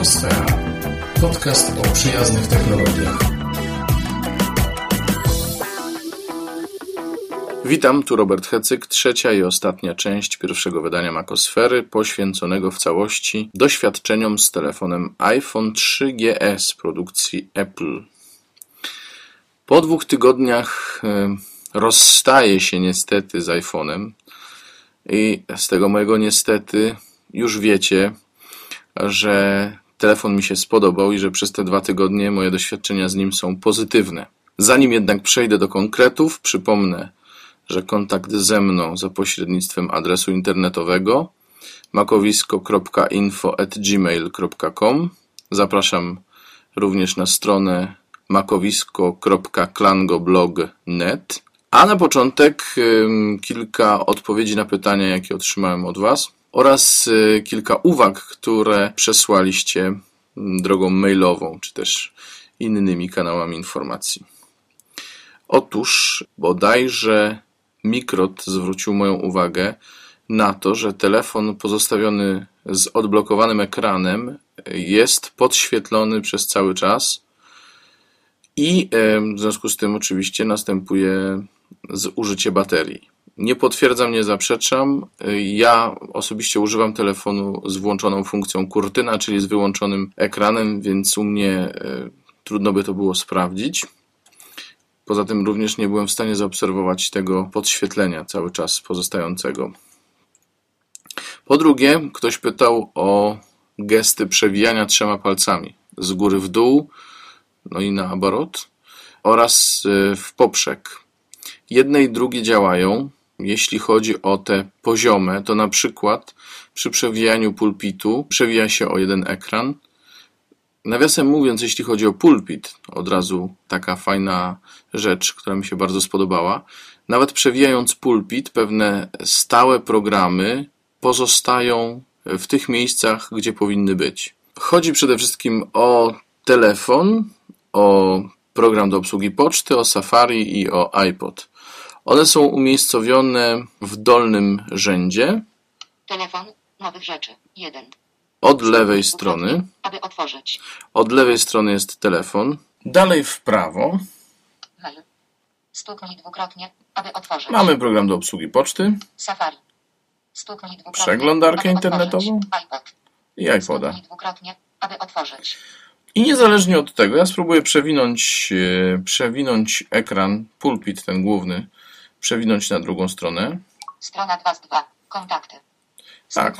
Makosfera. Podcast o przyjaznych technologiach. Witam, tu Robert Hecyk, trzecia i ostatnia część pierwszego wydania Makosfery, poświęconego w całości doświadczeniom z telefonem iPhone 3GS produkcji Apple. Po dwóch tygodniach e, rozstaję się niestety z iPhone'em i z tego mojego niestety już wiecie, że telefon mi się spodobał i że przez te dwa tygodnie moje doświadczenia z nim są pozytywne. Zanim jednak przejdę do konkretów, przypomnę, że kontakt ze mną za pośrednictwem adresu internetowego makowisko.info@gmail.com. Zapraszam również na stronę makowisko.klangoblog.net. A na początek kilka odpowiedzi na pytania, jakie otrzymałem od Was oraz y, kilka uwag, które przesłaliście drogą mailową, czy też innymi kanałami informacji. Otóż bodajże Mikrot zwrócił moją uwagę na to, że telefon pozostawiony z odblokowanym ekranem jest podświetlony przez cały czas i w związku z tym oczywiście następuje zużycie baterii. Nie potwierdzam, nie zaprzeczam. Ja osobiście używam telefonu z włączoną funkcją kurtyna, czyli z wyłączonym ekranem, więc u mnie e, trudno by to było sprawdzić. Poza tym również nie byłem w stanie zaobserwować tego podświetlenia cały czas pozostającego. Po drugie, ktoś pytał o gesty przewijania trzema palcami z góry w dół, no i na obrot oraz e, w poprzek. Jedne i drugie działają. Jeśli chodzi o te poziome, to na przykład przy przewijaniu pulpitu przewija się o jeden ekran. Nawiasem mówiąc, jeśli chodzi o pulpit, od razu taka fajna rzecz, która mi się bardzo spodobała. Nawet przewijając pulpit, pewne stałe programy pozostają w tych miejscach, gdzie powinny być. Chodzi przede wszystkim o telefon, o program do obsługi poczty, o Safari i o iPod. One są umiejscowione w dolnym rzędzie. Telefon, nowych rzeczy, jeden. Od lewej strony. Aby otworzyć. Od lewej strony jest telefon. Dalej w prawo. Mail. Stuknij dwukrotnie, aby otworzyć. Mamy program do obsługi poczty. Safari. Stuknij dwukrotnie. Przeglądarkę aby internetową. iPad. I iPoda. Stuknij dwukrotnie, aby otworzyć. I niezależnie od tego, ja spróbuję przewinąć, e, przewinąć ekran, pulpit ten główny, przewinąć na drugą stronę. Strona 2 z 2. Kontakty. Tak.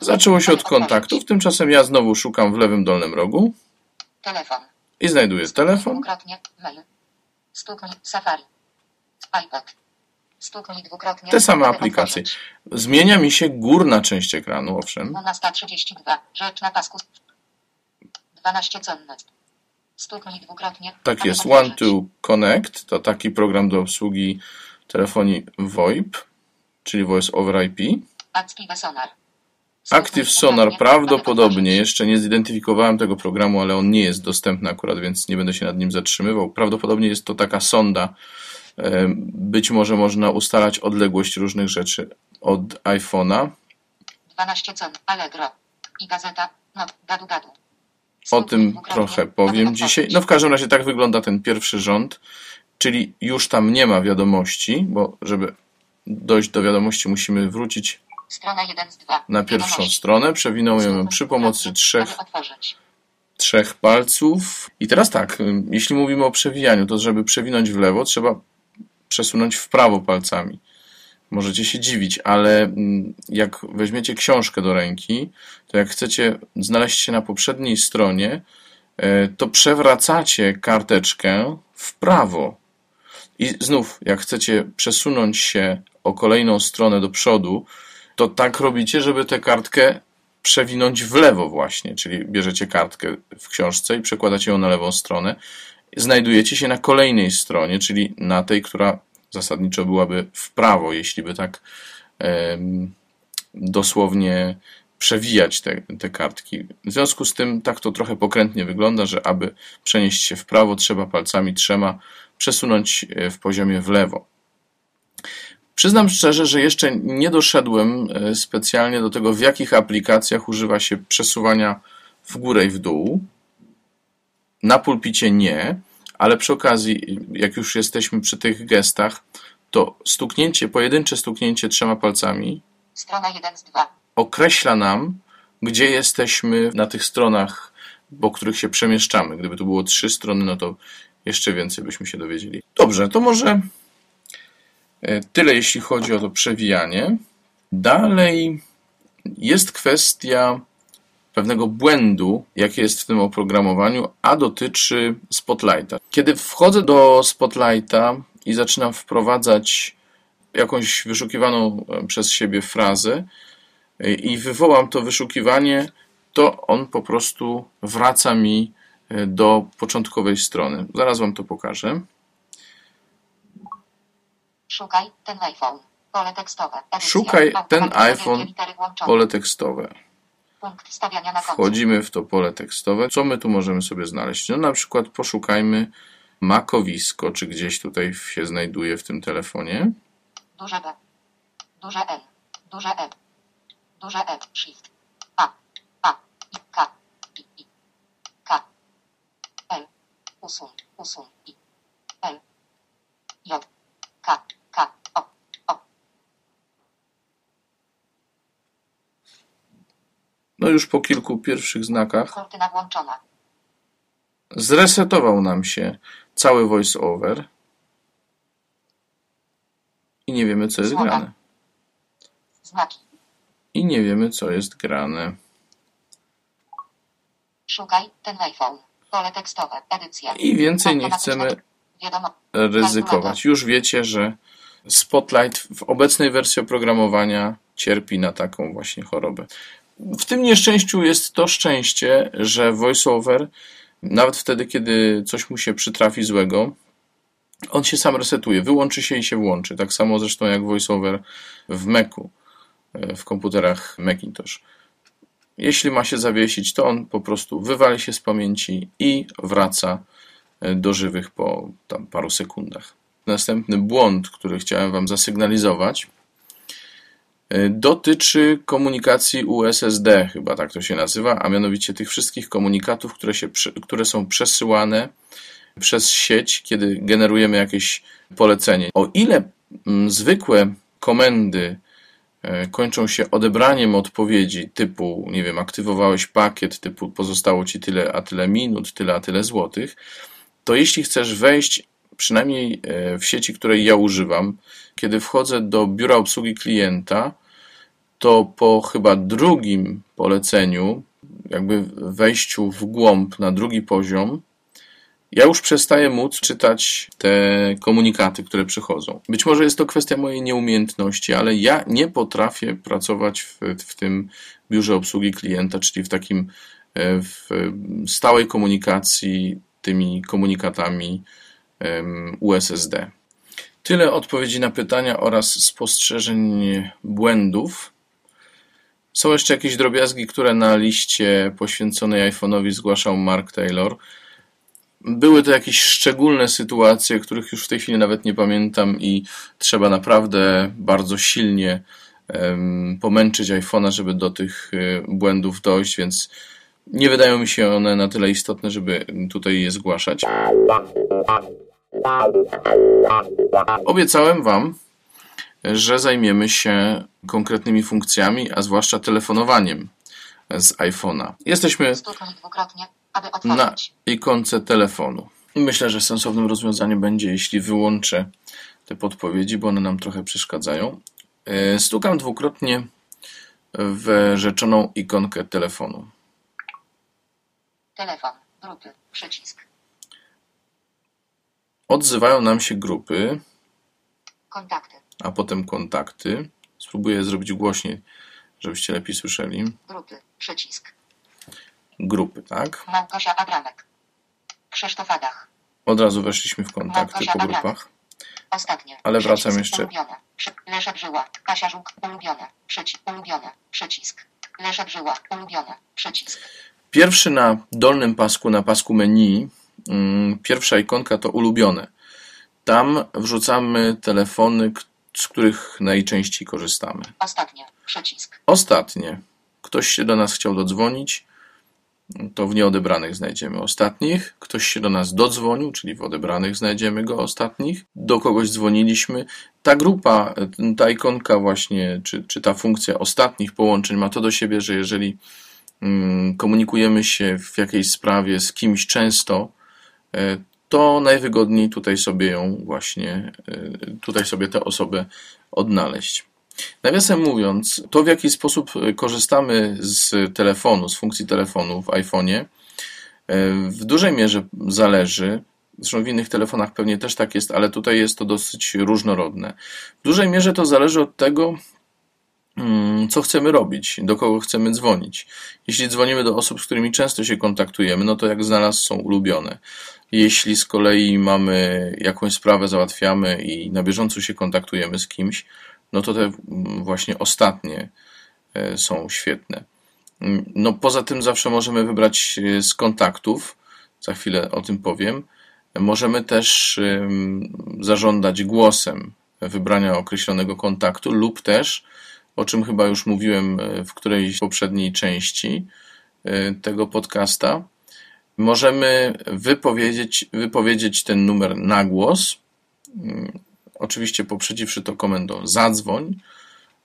Zaczęło się od kontaktów, tymczasem ja znowu szukam w lewym dolnym rogu Telefon. i znajduję telefon. Dwukrotnie. Mail. Stuknij Safari. iPad. Stuknij dwukrotnie. Te same aplikacje. Zmienia mi się górna część ekranu, owszem. 12.32. Rzecz na pasku. 12 cenne. Stuknij dwukrotnie. Tak jest. One to Connect to taki program do obsługi telefonii VoIP, czyli Voice over IP. Active Sonar. Active Sonar prawdopodobnie, jeszcze nie zidentyfikowałem tego programu, ale on nie jest dostępny akurat, więc nie będę się nad nim zatrzymywał. Prawdopodobnie jest to taka sonda. E, Być może można ustalać odległość różnych rzeczy od iPhone'a. 12 cen. Allegro. I gazeta. No, gadu gadu. O tym trochę powiem dzisiaj. No w każdym razie tak wygląda ten pierwszy rząd, czyli już tam nie ma wiadomości, bo żeby dojść do wiadomości musimy wrócić Strona 1 z 2. na pierwszą stronę. Przewinąłem ją przy pomocy trzech, trzech palców. I teraz tak, jeśli mówimy o przewijaniu, to żeby przewinąć w lewo, trzeba przesunąć w prawo palcami. Możecie się dziwić, ale jak weźmiecie książkę do ręki, to jak chcecie znaleźć się na poprzedniej stronie, e, to przewracacie karteczkę w prawo. I znów, jak chcecie przesunąć się o kolejną stronę do przodu, to tak robicie, żeby tę kartkę przewinąć w lewo właśnie, czyli bierzecie kartkę w książce i przekładacie ją na lewą stronę. Znajdujecie się na kolejnej stronie, czyli na tej, która zasadniczo byłaby w prawo, jeśli by tak em, dosłownie przewijać te, te kartki. W związku z tym tak to trochę pokrętnie wygląda, że aby przenieść się w prawo, trzeba palcami trzema przesunąć e, w poziomie w lewo. Przyznam szczerze, że jeszcze nie doszedłem e, specjalnie do tego, w jakich aplikacjach używa się przesuwania w górę i w dół. Na pulpicie nie, ale przy okazji, jak już jesteśmy przy tych gestach, to stuknięcie, pojedyncze stuknięcie trzema palcami Strona 1 z 2. określa nam, gdzie jesteśmy na tych stronach, po których się przemieszczamy. Gdyby tu było trzy strony, no to jeszcze więcej byśmy się dowiedzieli. Dobrze, to może e, tyle, jeśli chodzi o to przewijanie. Dalej jest kwestia pewnego błędu, jaki jest w tym oprogramowaniu, a dotyczy Spotlighta. Kiedy wchodzę do Spotlighta i zaczynam wprowadzać jakąś wyszukiwaną e, przez siebie frazę e, i wywołam to wyszukiwanie, to on po prostu wraca mi do początkowej strony. Zaraz Wam to pokażę. Szukaj ten iPhone. Pole tekstowe. Edycja. Szukaj ten iPhone. Pole tekstowe. Wchodzimy w to pole tekstowe. Co my tu możemy sobie znaleźć? No na przykład poszukajmy makowisko, czy gdzieś tutaj się znajduje w tym telefonie. Duże B. Duże N. Duże E. Duże E. Shift. A. A. I. K. I. I. K. L. Usuń. Usuń. I. L. J. K. K. O. O. No już po kilku pierwszych znakach Kurtyna włączona. zresetował nam się cały voice-over i nie wiemy, co jest Słowa. grane. Znaki. I nie wiemy, co jest grane. Szukaj ten iPhone. Pole tekstowe. Edycja. I więcej nie chcemy ryzykować. Już wiecie, że Spotlight w obecnej wersji oprogramowania cierpi na taką właśnie chorobę. W tym nieszczęściu jest to szczęście, że VoiceOver, nawet wtedy, kiedy coś mu się przytrafi złego, on się sam resetuje, wyłączy się i się włączy. Tak samo zresztą jak VoiceOver w Macu, e, w komputerach Macintosh. Jeśli ma się zawiesić, to on po prostu wywali się z pamięci i wraca e, do żywych po tam paru sekundach. Następny błąd, który chciałem Wam zasygnalizować, e, dotyczy komunikacji USSD, chyba tak to się nazywa, a mianowicie tych wszystkich komunikatów, które, się, które są przesyłane przez sieć, kiedy generujemy jakieś polecenie. O ile mm, zwykłe komendy kończą się odebraniem odpowiedzi typu, nie wiem, aktywowałeś pakiet, typu pozostało ci tyle a tyle minut, tyle a tyle złotych, to jeśli chcesz wejść, przynajmniej e, w sieci, której ja używam, kiedy wchodzę do biura obsługi klienta, to po chyba drugim poleceniu, jakby wejściu w głąb na drugi poziom, ja już przestaję móc czytać te komunikaty, które przychodzą. Być może jest to kwestia mojej nieumiejętności, ale ja nie potrafię pracować w, w tym biurze obsługi klienta, czyli w takim e, w stałej komunikacji tymi komunikatami USSD. Tyle odpowiedzi na pytania oraz spostrzeżeń błędów. Są jeszcze jakieś drobiazgi, które na liście poświęconej iPhone'owi zgłaszał Mark Taylor. Były to jakieś szczególne sytuacje, których już w tej chwili nawet nie pamiętam i trzeba naprawdę bardzo silnie pomęczyć iPhone'a, żeby do tych y, błędów dojść, więc nie wydają mi się one na tyle istotne, żeby tutaj je zgłaszać. Obiecałem Wam, że zajmiemy się konkretnymi funkcjami, a zwłaszcza telefonowaniem z iPhone'a. Jesteśmy Stuknij dwukrotnie, aby na otworzyć. ikonce telefonu. Myślę, że sensownym rozwiązaniem będzie, jeśli wyłączę te podpowiedzi, bo one nam trochę przeszkadzają. E, Stukam dwukrotnie w rzeczoną ikonkę telefonu. Telefon. Grupy. Przycisk. Odzywają nam się grupy, Kontakty. a potem kontakty. Spróbuję zrobić głośniej, żebyście lepiej słyszeli. Grupy. Przycisk. Grupy, tak? Małgosia Abramek. Krzysztof Adach. Od razu weszliśmy w kontakty po grupach. Ostatnie. Ale wracam jeszcze. Leszek Żyła. Kasia Żuk. Ulubione. Przycisk. Ulubione. Przycisk. Leszek Żyła. Ulubione. Przycisk. Pierwszy na dolnym pasku, na pasku menu, mm, pierwsza ikonka to ulubione. Tam wrzucamy telefony, z których najczęściej korzystamy. Ostatnie. Przycisk. Ostatnie. Ktoś się do nas chciał dodzwonić. To w nieodebranych znajdziemy ostatnich. Ktoś się do nas dodzwonił, czyli w odebranych znajdziemy go ostatnich. Do kogoś dzwoniliśmy. Ta grupa, ta ikonka właśnie, czy, czy ta funkcja ostatnich połączeń ma to do siebie, że jeżeli mm, komunikujemy się w jakiejś sprawie z kimś często, e, to najwygodniej tutaj sobie ją właśnie, e, tutaj sobie tę osobę odnaleźć. Nawiasem mówiąc, to w jaki sposób korzystamy z telefonu, z funkcji telefonu w iPhone'ie, w dużej mierze zależy, zresztą w innych telefonach pewnie też tak jest, ale tutaj jest to dosyć różnorodne. W dużej mierze to zależy od tego, mm, co chcemy robić, do kogo chcemy dzwonić. Jeśli dzwonimy do osób, z którymi często się kontaktujemy, no to jak znalazł są ulubione. Jeśli z kolei mamy jakąś sprawę, załatwiamy i na bieżąco się kontaktujemy z kimś, no to te właśnie ostatnie e, są świetne. No poza tym zawsze możemy wybrać e, z kontaktów, za chwilę o tym powiem. Możemy też zażądać głosem wybrania określonego kontaktu lub też, o czym chyba już mówiłem e, w którejś poprzedniej części tego podcasta, możemy wypowiedzieć, wypowiedzieć ten numer na głos oczywiście poprzedziwszy to komendą zadzwoń,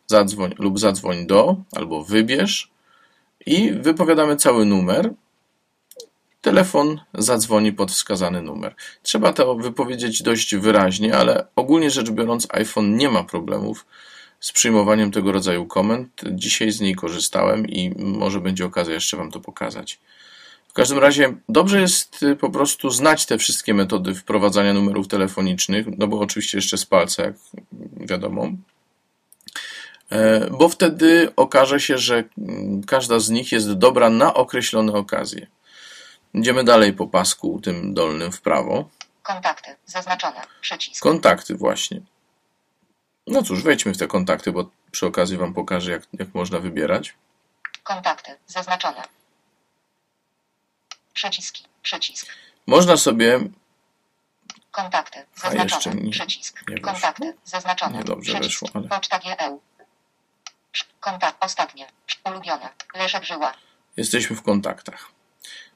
zadzwoń lub zadzwoń do, albo wybierz i wypowiadamy cały numer. Telefon zadzwoni pod wskazany numer. Trzeba to wypowiedzieć dość wyraźnie, ale ogólnie rzecz biorąc, iPhone nie ma problemów z przyjmowaniem tego rodzaju komend. Dzisiaj z niej korzystałem i może będzie okazja jeszcze Wam to pokazać. W każdym razie dobrze jest y, po prostu znać te wszystkie metody wprowadzania numerów telefonicznych, no bo oczywiście jeszcze z palca, jak wiadomo, e, bo wtedy okaże się, że mm, każda z nich jest dobra na określone okazje. Idziemy dalej po pasku tym dolnym w prawo. Kontakty, zaznaczone, przycisk. Kontakty właśnie. No cóż, wejdźmy w te kontakty, bo przy okazji Wam pokażę, jak, jak można wybierać. Kontakty, zaznaczone, Przyciski. Przycisk. Można sobie. Kontakty. Zaznaczone. Nie, Przycisk. Nie Kontakty. Zaznaczone. Niedobrze Przycisk. weszło, ale. Poczta GEU. Kontakt. Ostatnie. Ulubione. Leszek Żyła. Jesteśmy w kontaktach.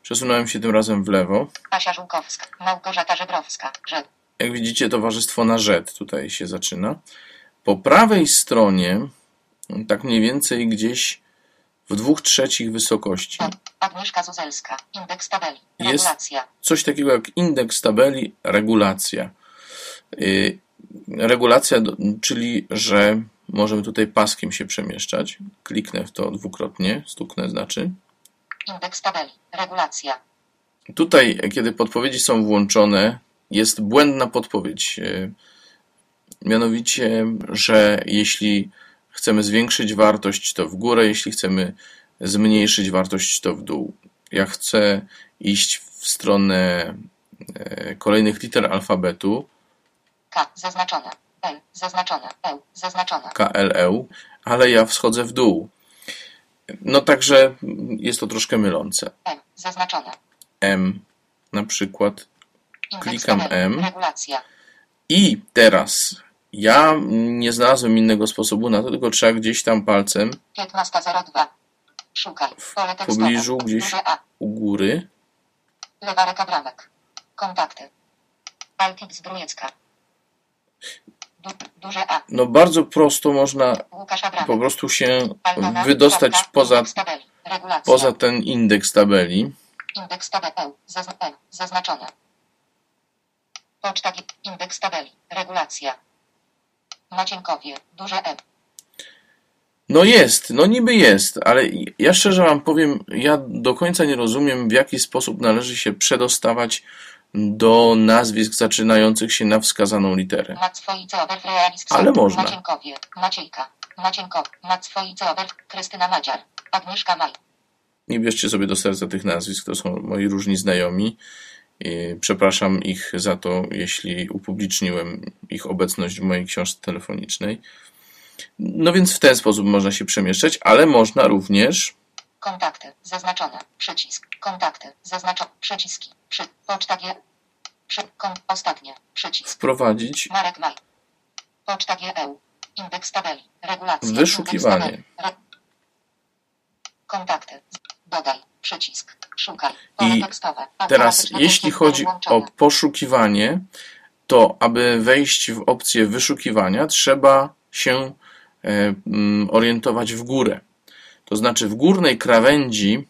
Przesunąłem się tym razem w lewo. Asia Żółkowska. Małgorzata Żebrowska. Rzed. Jak widzicie, towarzystwo na rzed tutaj się zaczyna. Po prawej stronie, tak mniej więcej gdzieś w dwóch trzecich wysokości. Agnieszka Zuzelska. Indeks tabeli. Regulacja. Jest coś takiego jak indeks tabeli, regulacja. Y, regulacja, czyli że możemy tutaj paskiem się przemieszczać. Kliknę w to dwukrotnie, stuknę znaczy. Indeks tabeli, regulacja. Tutaj, kiedy podpowiedzi są włączone, jest błędna podpowiedź. Y, mianowicie, że jeśli chcemy zwiększyć wartość, to w górę, jeśli chcemy zmniejszyć wartość, to w dół. Ja chcę iść w stronę e, kolejnych liter alfabetu. K zaznaczone, L zaznaczone, L zaznaczone. KLE, ale ja wschodzę w dół. No także jest to troszkę mylące. M zaznaczone. M na przykład. Indeks Klikam tabeli, M. Regulacja. I teraz ja nie znalazłem innego sposobu na to, tylko trzeba gdzieś tam palcem 15.02. Szukaj. Pole w pobliżu, gdzieś u góry. Lewa ręka bramek. Kontakty. Altix Grujecka. Du, duże A. No bardzo prosto można po prostu się wydostać poza, poza ten indeks tabeli. Indeks tabeli. E, Zazn zaznaczone. Poczta. Indeks tabeli. Regulacja. Macienkowie. Duże E. No jest, no niby jest, ale ja szczerze wam powiem, ja do końca nie rozumiem, w jaki sposób należy się przedostawać do nazwisk zaczynających się na wskazaną literę. Ale można. Macienkowie. Maciejka. Macienko. Macwoice Ober. Krystyna Madziar. Agnieszka Maj. Nie bierzcie sobie do serca tych nazwisk, to są moi różni znajomi. Przepraszam ich za to, jeśli upubliczniłem ich obecność w mojej książce telefonicznej. No więc w ten sposób można się przemieszczać, ale można również Kontakty. Zaznaczone. Przycisk. Kontakty. Zaznaczone. Przyciski. Przy. Poczta G. Przy. Kon. Ostatnie. Przycisk. wprowadzić Marek Maj. Poczta GEU. Indeks tabeli. Regulacja. Wyszukiwanie. Tabeli. Re... Kontakty. Dodaj. Przycisk. I. Teraz, jeśli chodzi o poszukiwanie, to aby wejść w opcję wyszukiwania, trzeba się e, mm, orientować w górę. To znaczy w górnej krawędzi,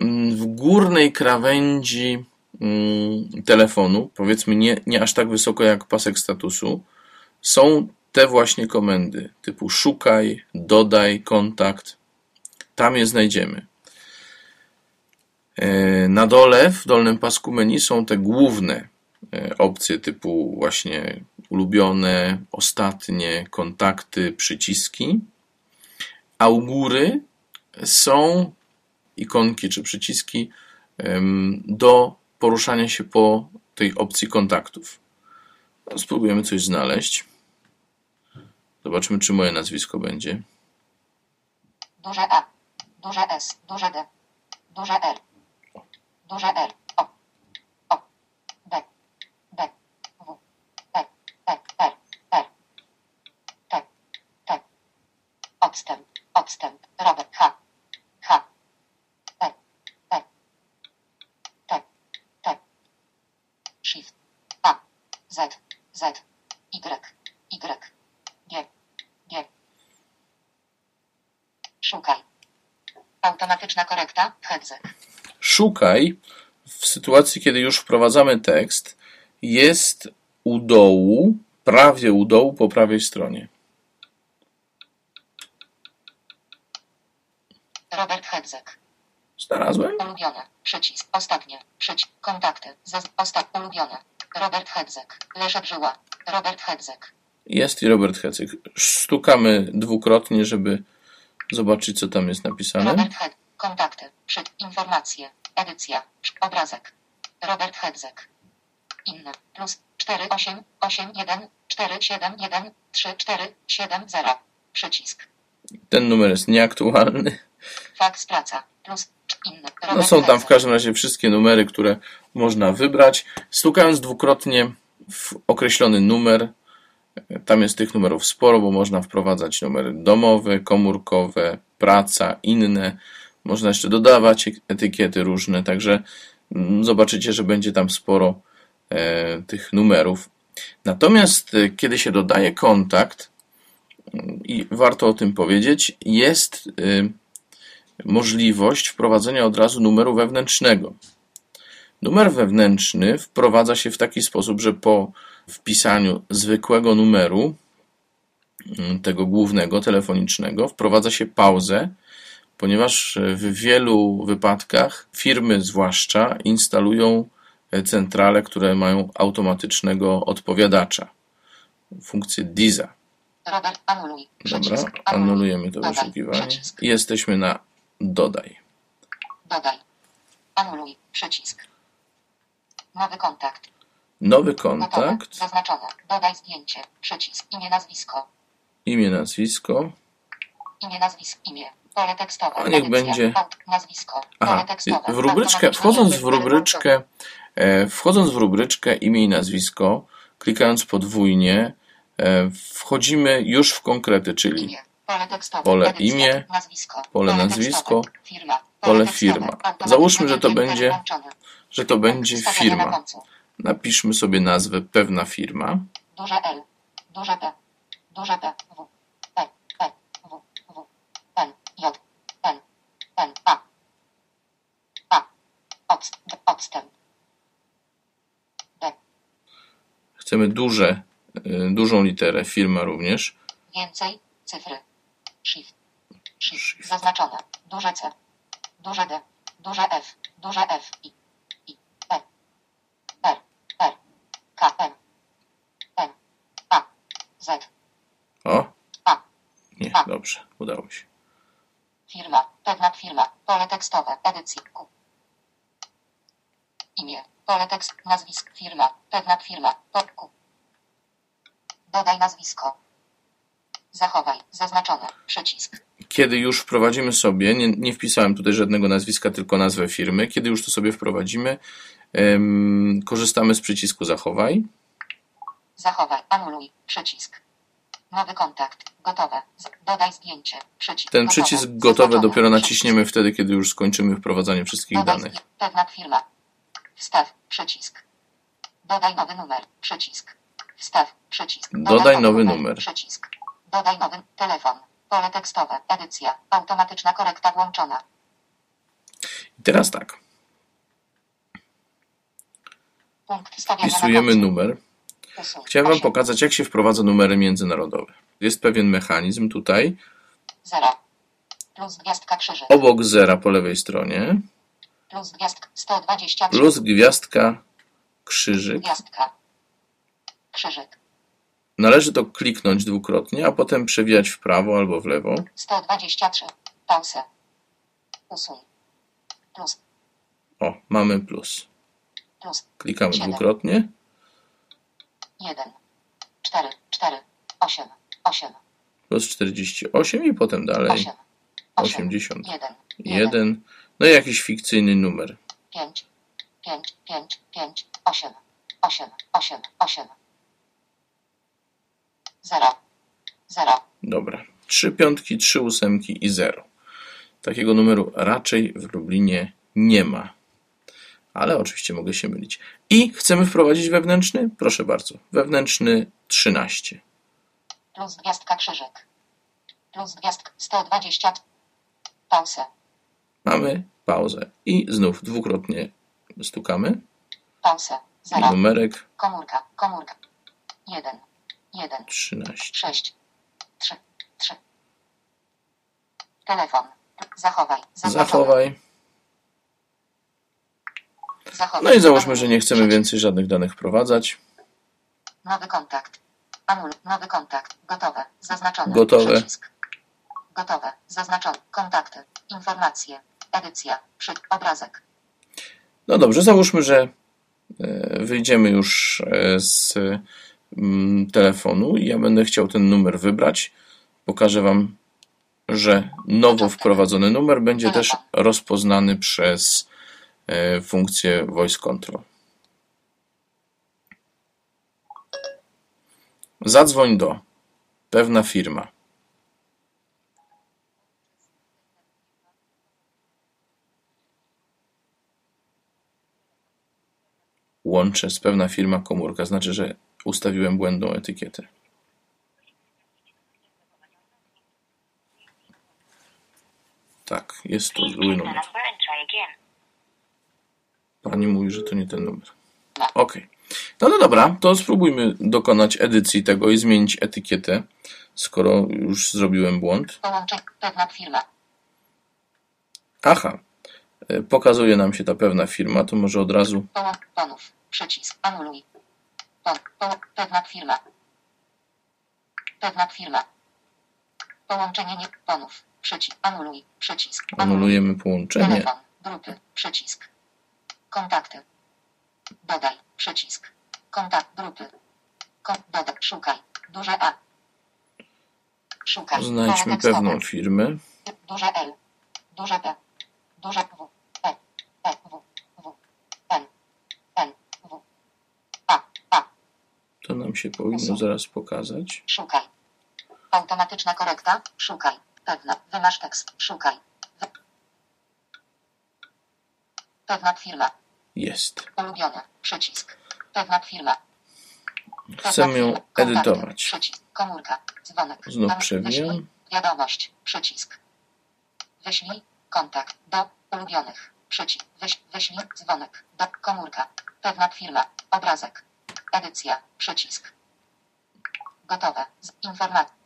mm, w górnej krawędzi mm, telefonu, powiedzmy nie, nie aż tak wysoko jak pasek statusu, są te właśnie komendy typu szukaj, dodaj, kontakt. Tam je znajdziemy. E, Na dole, w dolnym pasku menu są te główne e, opcje typu właśnie ulubione, ostatnie, kontakty, przyciski, a u góry są ikonki czy przyciski do poruszania się po tej opcji kontaktów. No, Spróbujemy coś znaleźć. Zobaczymy, czy moje nazwisko będzie. Duże A. Duże S. Duże D. Duże R. Duże R. O. O. D. D. W. E. E. R. R. T. T. Odstęp. Odstęp. Robert H. H. E. E. T. T. Shift. A. Z. Z. Y. Y. G. G. Szukaj. Automatyczna korekta. Hedzek. Szukaj w sytuacji, kiedy już wprowadzamy tekst, jest u dołu, prawie u dołu po prawej stronie. Robert Hedzek. Znalazłem? Ulubione. Przycisk. Ostatnie. Przycisk. Kontakty. Ostat... Ulubione. Robert Hedzek. Leszek Żyła. Robert Hedzek. Jest i Robert Hecyk. Stukamy dwukrotnie, żeby zobaczyć, co tam jest napisane. Robert Hed. Kontakty. Przy. Informacje. Edycja. Obrazek. Robert Hedzek. Inne. Plus 4 8 8 1 4 7 1 3 4 7 0. Przycisk. Ten numer jest nieaktualny. Faks praca. Plus inne. No Robert są tam w każdym razie wszystkie numery, które można wybrać. Stukając dwukrotnie w określony numer, tam jest tych numerów sporo, bo można wprowadzać numery domowe, komórkowe, praca, inne. Można jeszcze dodawać etykiety różne, także mm, zobaczycie, że będzie tam sporo e, tych numerów. Natomiast e, kiedy się dodaje kontakt, mm, i warto o tym powiedzieć, jest e, możliwość wprowadzenia od razu numeru wewnętrznego. Numer wewnętrzny wprowadza się w taki sposób, że po wpisaniu zwykłego numeru, mm, tego głównego, telefonicznego, wprowadza się pauzę, ponieważ w wielu wypadkach firmy zwłaszcza instalują centrale, które mają automatycznego odpowiadacza, funkcję DISA. Robert anuluj. Dobra, anulujemy to wyszukiwanie i jesteśmy na dodaj. Dodaj. Anuluj. Przycisk. Nowy kontakt. Nowy kontakt, Zaznaczone. Dodaj zdjęcie. Przycisk. Imię, nazwisko. imię, nazwisko. Imię, nazwisko. Imię. A niech będzie- Aha, w rubryczkę, wchodząc w rubryczkę, e, wchodząc w rubryczkę imię i nazwisko, klikając podwójnie, e, wchodzimy już w konkrety, czyli. Pole imię, pole nazwisko, pole firma. Załóżmy, że to będzie- że to będzie firma. Napiszmy sobie nazwę pewna firma. Duże L. Duże P. Duże P. W. P. P. W. W. N. J. N. N. A. A. Odst. Odstęp. D. Chcemy duże, e, dużą literę, firma również. Więcej. Cyfry. Shift. Shift. Shift. Zaznaczone. Duże C. Duże D. Duże F. Duże F. I. I. E. R. R. K. M. N. A. Z. O, A. nie, dobrze, udało się. Firma. Pewna firma. Pole tekstowe. Edycji. Q. Imię. Pole tekst. Nazwisk. Firma. Pewna firma. Q. Dodaj nazwisko. Zachowaj. Zaznaczone. Przycisk. Kiedy już wprowadzimy sobie, nie, nie wpisałem tutaj żadnego nazwiska, tylko nazwę firmy, kiedy już to sobie wprowadzimy, em, korzystamy z przycisku zachowaj. Zachowaj. Anuluj. Przycisk. Nowy kontakt. Gotowe. Dodaj zdjęcie. Przycisk. Ten Gotowe. przycisk gotowe Zaznaczone. dopiero Przycisk. naciśniemy wtedy, kiedy już skończymy wprowadzanie wszystkich Dodaj danych. Pewna firma. Wstaw. Przycisk. Dodaj nowy numer. Przycisk. Wstaw. Przycisk. Dodaj nowy numer. Przycisk. Dodaj nowy telefon. Pole tekstowe. Edycja. Automatyczna korekta włączona. I teraz tak, Punkt wpisujemy numer. Chciałem Wam pokazać, jak się wprowadza numery międzynarodowe. Jest pewien mechanizm tutaj, Zero. Plus gwiazdka krzyżyk. obok zera po lewej stronie, Plus gwiazdka 123. plus gwiazdka krzyżyk. Gwiazdka. Krzyżyk. Należy to kliknąć dwukrotnie, a potem przewijać w prawo albo w lewo. 123. Pauzę. Usuń. Plus. O, mamy plus. Plus. Klikamy Siedem. dwukrotnie. 1. 4. 4. 8. 8. Plus 48 i potem dalej 8. 8. 81. 1. No i jakiś fikcyjny numer. 5. 5. 5. 5. 8. 8. 8. 8. 0. 0. Dobra. Trzy piątki, trzy ósemki i zero. Takiego numeru raczej w Lublinie nie ma. Ale oczywiście mogę się mylić. I chcemy wprowadzić wewnętrzny? Proszę bardzo. Wewnętrzny 13. Plus gwiazdka krzyżyk. Plus gwiazdka 120. Pauzę. Mamy pauzę. I znów dwukrotnie stukamy. Pauzę. 0. numerek Komórka. Komórka. 1. 1. 13. 6. 3. 3. Telefon. Zachowaj. Zaznaczone. Zachowaj. No i załóżmy, że nie chcemy więcej żadnych danych wprowadzać. Nowy kontakt. Anul. Nowy kontakt. Gotowe. Zaznaczone. Gotowe. Przycisk. Gotowe. Zaznaczone. Kontakty. Informacje. Edycja. Przy. Obrazek. No dobrze, załóżmy, że e, wyjdziemy już e, z mm, telefonu i ja będę chciał ten numer wybrać. Pokażę Wam, że nowo wprowadzony numer będzie też rozpoznany przez funkcję Voice Control. Zadzwoń do pewna firma. Łączę z pewna firma komórka, znaczy, że ustawiłem błędną etykietę. Tak, jest to zły numer. Pani mówi, że to nie ten numer. Ok. No, no dobra, to spróbujmy dokonać edycji tego i zmienić etykietę, skoro już zrobiłem błąd. Połączeń. Pewna firma. Aha, e, pokazuje nam się ta pewna firma, to może od razu. Ponów. Przycisk. Anuluj. Pewna firma. Pewna firma. Połączenie nie. Ponów. Przycisk. Anuluj. Przycisk. Anuluj. anulujemy połączenie. Telefon. Grupy. Przycisk. Kontakty. Dodaj. Przycisk. Kontakt grupy. Kon dodaj. Szukaj. Duże A. Szukaj. Znajdźmy pewną firmę. Duże L. Duże P. Duże W. E. E. W. W. N. N. W. A. A. To nam się powinno zaraz pokazać. Szukaj. Automatyczna korekta. Szukaj. Pewna. Wymasz tekst. Szukaj. Pewna firma. Jest. Ulubione. Przycisk. Pewna firma. Chcę ją edytować. Przycisk. Komórka. Dzwonek. Znów przewijam. Wiadomość. Przycisk. Wyślij kontakt do ulubionych. Przycisk. Wyś, wyślij dzwonek. Do komórka. Pewna firma. Obrazek. Edycja. Przycisk. Gotowe. Z informacji.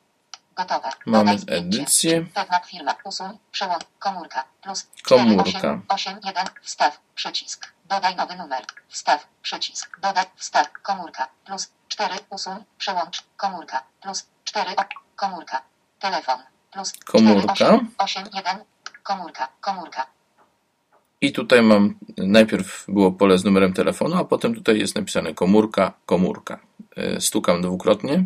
Gotowe. Mamy edycję. Pewna firma. Usuń. Przełącz. Komórka. Plus. Komórka. 4, 8, 8, 1. Wstaw. Przycisk. Dodaj nowy numer. Wstaw. Przycisk. Dodaj. Wstaw. Komórka. Plus. 4. Usuń. Przełącz. Komórka. Plus. 4. O, komórka. Telefon. Plus. 4, Komórka. 8, 8, 1. Komórka. Komórka. I tutaj mam, najpierw było pole z numerem telefonu, a potem tutaj jest napisane komórka, komórka. E, Stukam dwukrotnie.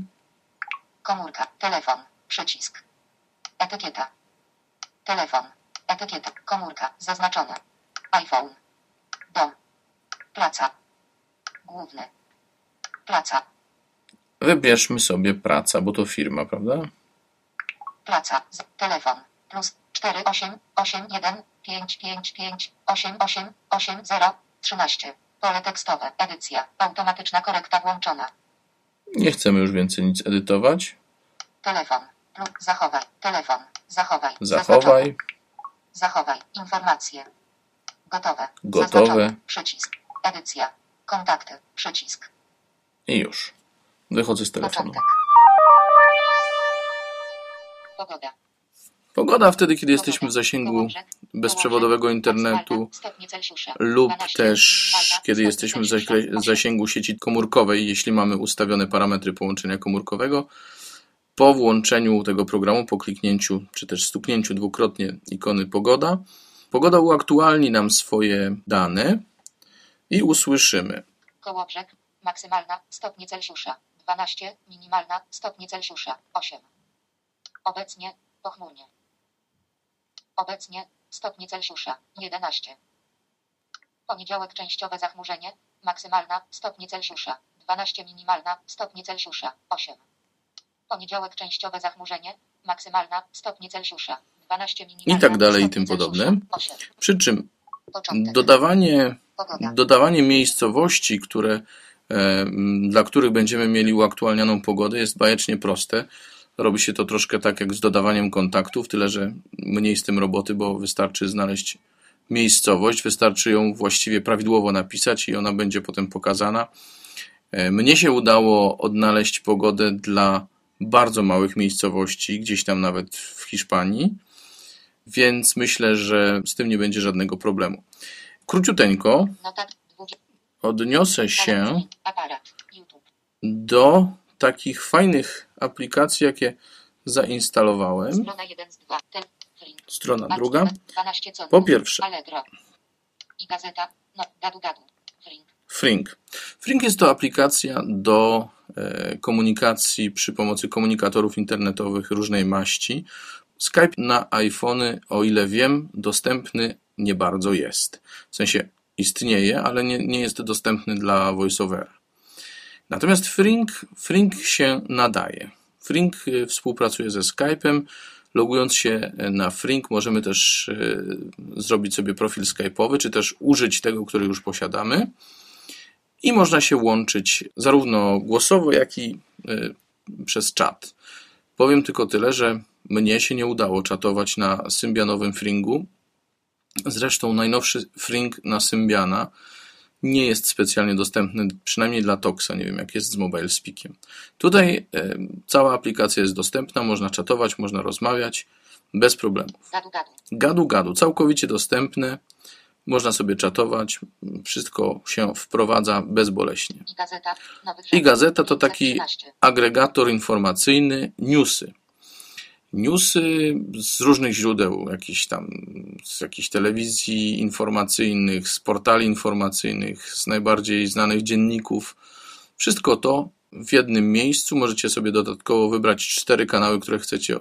Komórka. Telefon. Przycisk. Etykieta. Telefon. Etykieta. Komórka. Zaznaczone. iPhone. Dom. Praca. Główny. Praca. Wybierzmy sobie praca, bo to firma, prawda? Praca. Telefon. Plus 4 8 8 1 5 5 5 8 8 8 0 13. Pole tekstowe. Edycja. Automatyczna korekta włączona. Nie chcemy już więcej nic edytować. Telefon. Lub zachowaj. Telefon. Zachowaj. Zachowaj. Zachowaj. Informacje. Gotowe. Gotowe. Zaznaczone. Przycisk. Edycja. Kontakty. Przycisk. I już. Wychodzę z telefonu. Początek. Pogoda. Pogoda wtedy, kiedy jesteśmy w zasięgu bezprzewodowego internetu lub też kiedy jesteśmy w zasięgu sieci komórkowej, jeśli mamy ustawione parametry połączenia komórkowego. Po włączeniu tego programu, po kliknięciu czy też stuknięciu dwukrotnie ikony pogoda, pogoda uaktualni nam swoje dane i usłyszymy. Kołobrzeg. Maksymalna stopnie Celsjusza 12, minimalna stopnie Celsjusza 8. Obecnie pochmurnie. Obecnie stopnie Celsjusza 11. Poniedziałek częściowe zachmurzenie, maksymalna stopnie Celsjusza 12, minimalna stopnie Celsjusza 8. Poniedziałek częściowe zachmurzenie, maksymalna stopnie Celsjusza 12, minimalna I tak dalej i tym podobne. 8. Przy czym Początek. dodawanie Pogoda. Dodawanie miejscowości, które, e, dla których będziemy mieli uaktualnianą pogodę, jest bajecznie proste. Robi się to troszkę tak jak z dodawaniem kontaktów, tyle że mniej z tym roboty, bo wystarczy znaleźć miejscowość, wystarczy ją właściwie prawidłowo napisać i ona będzie potem pokazana. E, Mnie się udało odnaleźć pogodę dla bardzo małych miejscowości, gdzieś tam nawet w Hiszpanii, więc myślę, że z tym nie będzie żadnego problemu. Króciuteńko, Notat 20. odniosę się do takich fajnych aplikacji, jakie zainstalowałem. Strona 1 z 2. Tel. Link. Strona Apps, druga. 12 co? Po pierwsze. Frink. Frink jest to aplikacja do e, komunikacji przy pomocy komunikatorów internetowych różnej maści. Skype na iPhony, o ile wiem, dostępny nie bardzo jest. W sensie istnieje, ale nie, nie jest dostępny dla VoiceOvera. Natomiast Frink, Frink się nadaje. Frink y, współpracuje ze Skype'em. Logując się na Frink możemy też zrobić sobie profil Skype'owy, czy też użyć tego, który już posiadamy. I można się łączyć zarówno głosowo, jak i y, przez czat. Powiem tylko tyle, że mnie się nie udało czatować na Symbianowym Fringu. Zresztą najnowszy Fring na Symbiana nie jest specjalnie dostępny, przynajmniej dla Toxa. Nie wiem, jak jest z Mobile Speakiem. Tutaj e, cała aplikacja jest dostępna, można czatować, można rozmawiać bez problemów. Gadu gadu. Gadu gadu, całkowicie dostępne, można sobie czatować, wszystko się wprowadza bezboleśnie. I gazeta. To 513. taki agregator informacyjny, newsy. Newsy z różnych źródeł, jakichś tam, z jakichś telewizji informacyjnych, z portali informacyjnych, z najbardziej znanych dzienników. Wszystko to w jednym miejscu. Możecie sobie dodatkowo wybrać cztery kanały, które chcecie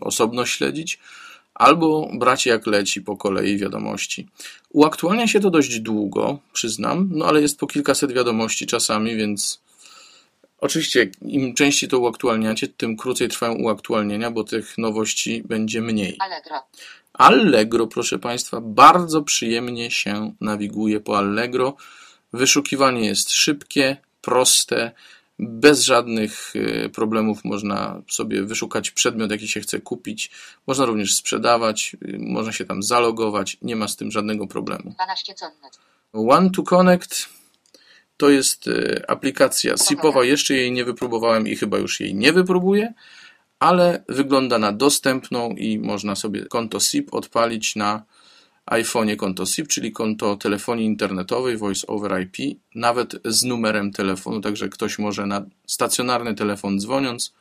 osobno śledzić, albo brać jak leci po kolei wiadomości. Uaktualnia się to dość długo, przyznam, no ale jest po kilkaset wiadomości czasami, więc Oczywiście, im częściej to uaktualniacie, tym krócej trwają uaktualnienia, bo tych nowości będzie mniej. Allegro. Allegro, proszę Państwa, bardzo przyjemnie się nawiguje po Allegro. Wyszukiwanie jest szybkie, proste, bez żadnych e, problemów można sobie wyszukać przedmiot, jaki się chce kupić. Można również sprzedawać, e, można się tam zalogować, nie ma z tym żadnego problemu. 12 connet. One to Connect to jest e, aplikacja SIP-owa. Jeszcze jej nie wypróbowałem i chyba już jej nie wypróbuję, ale wygląda na dostępną i można sobie konto SIP odpalić na iPhone'ie konto SIP, czyli konto telefonii internetowej Voice over IP, nawet z numerem telefonu, także ktoś może na stacjonarny telefon dzwoniąc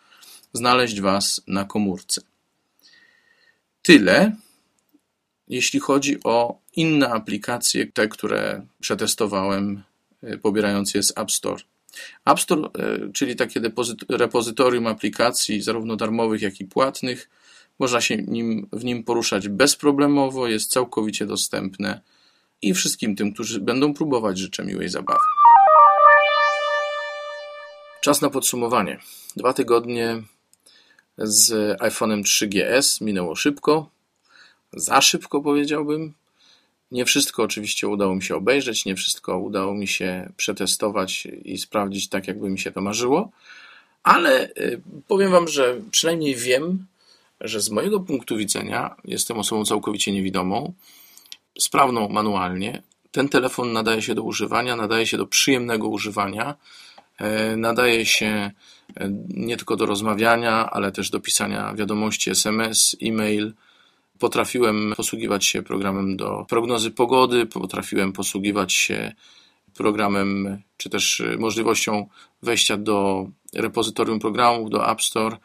znaleźć Was na komórce. Tyle, jeśli chodzi o inne aplikacje, te, które przetestowałem y, pobierając je z App Store. App Store, y, czyli takie repozytorium aplikacji, zarówno darmowych, jak i płatnych, można się nim, w nim poruszać bezproblemowo, jest całkowicie dostępne i wszystkim tym, którzy będą próbować, życzę miłej zabawy. Czas na podsumowanie. Dwa tygodnie z iPhone'em 3GS minęło szybko. Za szybko powiedziałbym. Nie wszystko oczywiście udało mi się obejrzeć, nie wszystko udało mi się przetestować i sprawdzić tak, jakby mi się to marzyło, ale y, powiem Wam, że przynajmniej wiem, że z mojego punktu widzenia jestem osobą całkowicie niewidomą, sprawną manualnie. Ten telefon nadaje się do używania, nadaje się do przyjemnego używania, e, nadaje się e, nie tylko do rozmawiania, ale też do pisania wiadomości SMS, e-mail, Potrafiłem posługiwać się programem do prognozy pogody, potrafiłem posługiwać się programem, czy też możliwością wejścia do repozytorium programów, do App Store.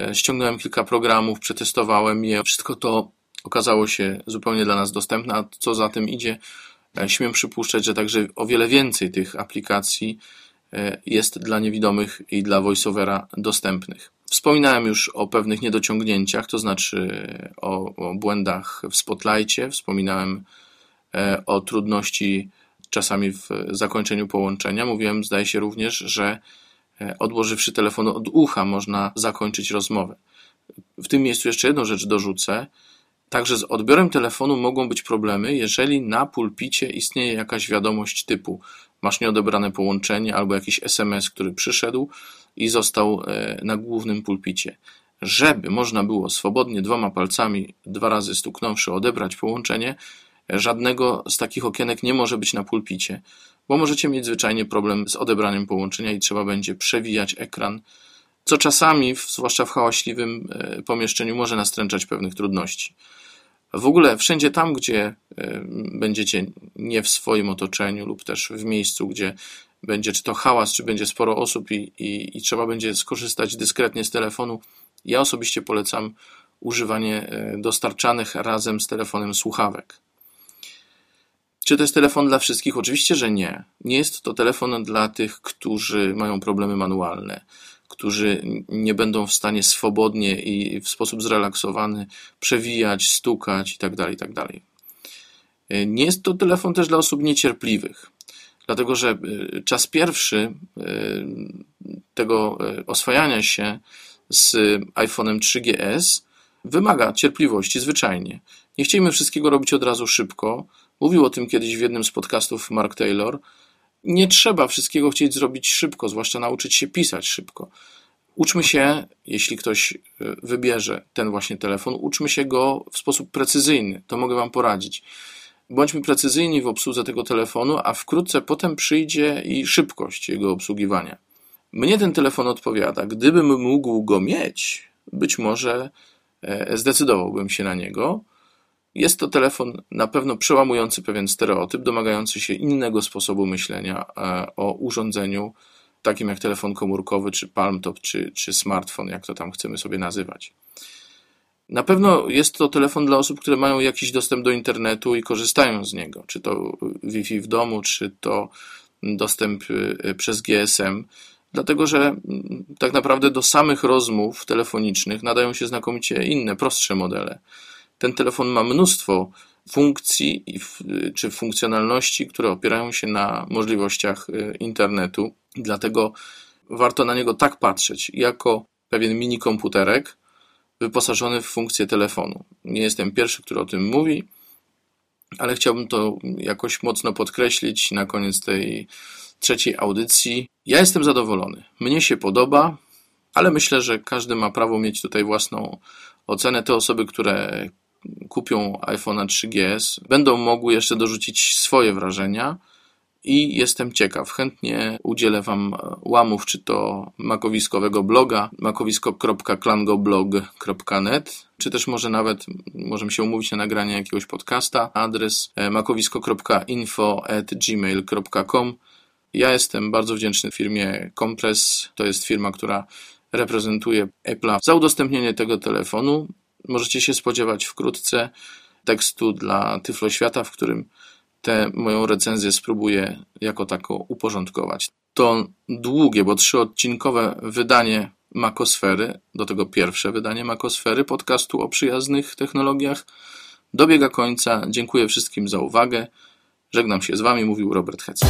E, ściągnąłem kilka programów, przetestowałem je. Wszystko to okazało się zupełnie dla nas dostępne, a co za tym idzie, e, śmiem przypuszczać, że także o wiele więcej tych aplikacji e, jest dla niewidomych i dla voiceovera dostępnych. Wspominałem już o pewnych niedociągnięciach, to znaczy o, o błędach w spotlightie, wspominałem o trudności czasami w zakończeniu połączenia. Mówiłem, zdaje się również, że odłożywszy telefon od ucha można zakończyć rozmowę. W tym miejscu jeszcze jedną rzecz dorzucę. Także z odbiorem telefonu mogą być problemy, jeżeli na pulpicie istnieje jakaś wiadomość typu masz nieodebrane połączenie albo jakiś SMS, który przyszedł i został e, na głównym pulpicie. Żeby można było swobodnie dwoma palcami, dwa razy stuknąwszy, odebrać połączenie, żadnego z takich okienek nie może być na pulpicie, bo możecie mieć zwyczajnie problem z odebraniem połączenia i trzeba będzie przewijać ekran, co czasami, zwłaszcza w hałaśliwym e, pomieszczeniu, może nastręczać pewnych trudności. W ogóle wszędzie tam, gdzie e, będziecie nie w swoim otoczeniu lub też w miejscu, gdzie będzie czy to hałas, czy będzie sporo osób i, i, i trzeba będzie skorzystać dyskretnie z telefonu, ja osobiście polecam używanie e, dostarczanych razem z telefonem słuchawek. Czy to jest telefon dla wszystkich? Oczywiście, że nie. Nie jest to telefon dla tych, którzy mają problemy manualne którzy nie będą w stanie swobodnie i w sposób zrelaksowany przewijać, stukać itd. Tak itd. Tak nie jest to telefon też dla osób niecierpliwych, dlatego że y, czas pierwszy y, tego y, oswajania się z iPhone'em 3GS wymaga cierpliwości zwyczajnie. Nie chcielibyśmy wszystkiego robić od razu szybko. Mówił o tym kiedyś w jednym z podcastów Mark Taylor, nie trzeba wszystkiego chcieć zrobić szybko, zwłaszcza nauczyć się pisać szybko. Uczmy się, jeśli ktoś e, wybierze ten właśnie telefon, uczmy się go w sposób precyzyjny. To mogę Wam poradzić. Bądźmy precyzyjni w obsłudze tego telefonu, a wkrótce potem przyjdzie i szybkość jego obsługiwania. Mnie ten telefon odpowiada. Gdybym mógł go mieć, być może e, zdecydowałbym się na niego. Jest to telefon na pewno przełamujący pewien stereotyp, domagający się innego sposobu myślenia e, o urządzeniu, takim jak telefon komórkowy, czy palmtop, czy, czy smartfon, jak to tam chcemy sobie nazywać. Na pewno jest to telefon dla osób, które mają jakiś dostęp do internetu i korzystają z niego, czy to Wi-Fi w domu, czy to dostęp e, przez GSM, dlatego że mm, tak naprawdę do samych rozmów telefonicznych nadają się znakomicie inne, prostsze modele. Ten telefon ma mnóstwo funkcji czy funkcjonalności, które opierają się na możliwościach y, internetu. Dlatego warto na niego tak patrzeć, jako pewien mini komputerek wyposażony w funkcję telefonu. Nie jestem pierwszy, który o tym mówi, ale chciałbym to jakoś mocno podkreślić na koniec tej trzeciej audycji. Ja jestem zadowolony. Mnie się podoba, ale myślę, że każdy ma prawo mieć tutaj własną ocenę. Te osoby, które kupią iPhone'a 3GS, będą mogły jeszcze dorzucić swoje wrażenia i jestem ciekaw. Chętnie udzielę Wam łamów, czy to makowiskowego bloga makowisko.klangoblog.net, czy też może nawet możemy się umówić na nagranie jakiegoś podcasta. Adres e, makowisko.info.gmail.com Ja jestem bardzo wdzięczny firmie Compress. To jest firma, która reprezentuje Apple'a za udostępnienie tego telefonu. Możecie się spodziewać wkrótce tekstu dla Tyflo Świata, w którym tę moją recenzję spróbuję jako taką uporządkować. To długie, bo trzyodcinkowe wydanie Makosfery, do tego pierwsze wydanie Makosfery, podcastu o przyjaznych technologiach, dobiega końca. Dziękuję wszystkim za uwagę. Żegnam się z Wami, mówił Robert Hecek.